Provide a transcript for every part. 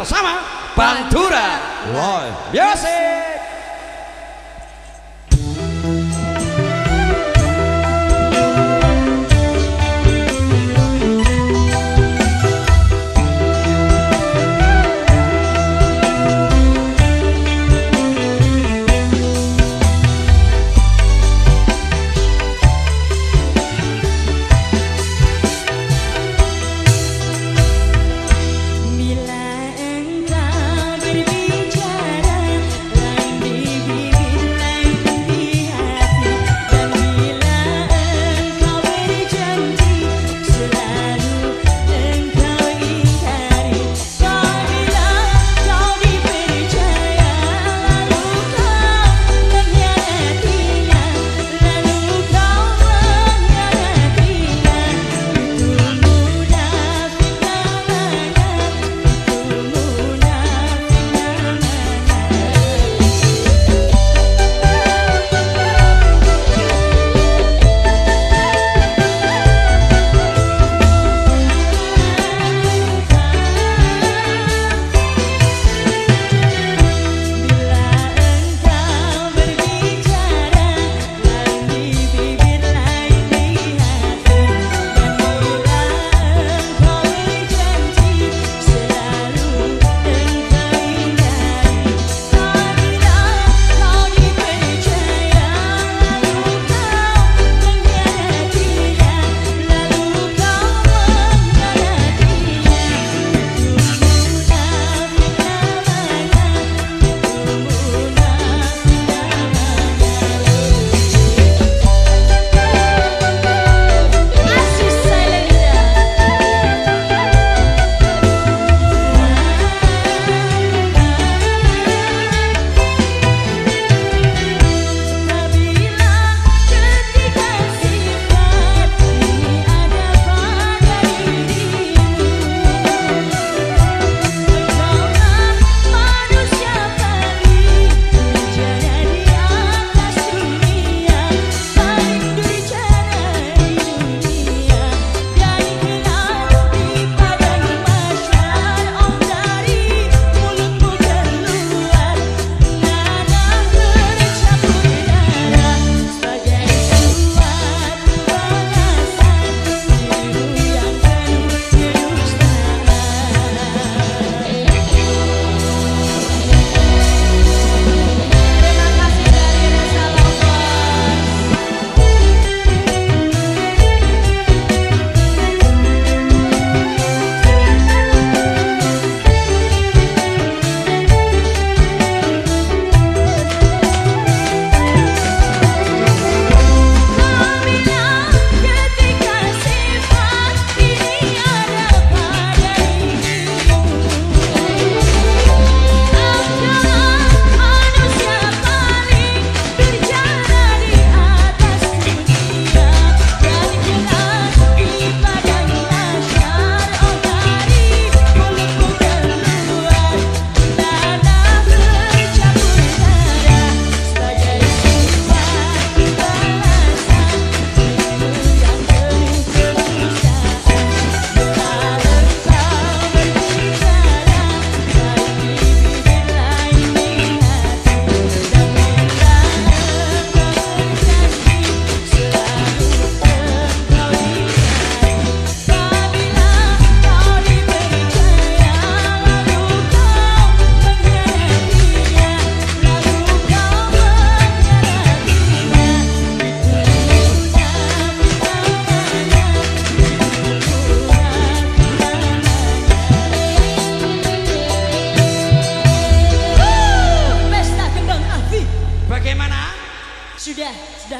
bersama Pantura. Live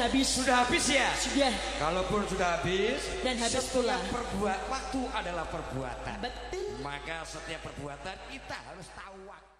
habis. Sudah habis ya? Sudah. Kalaupun sudah habis dan habis pula. Perbuat waktu adalah perbuatan. Betul. Maka setiap perbuatan kita harus tahu waktu.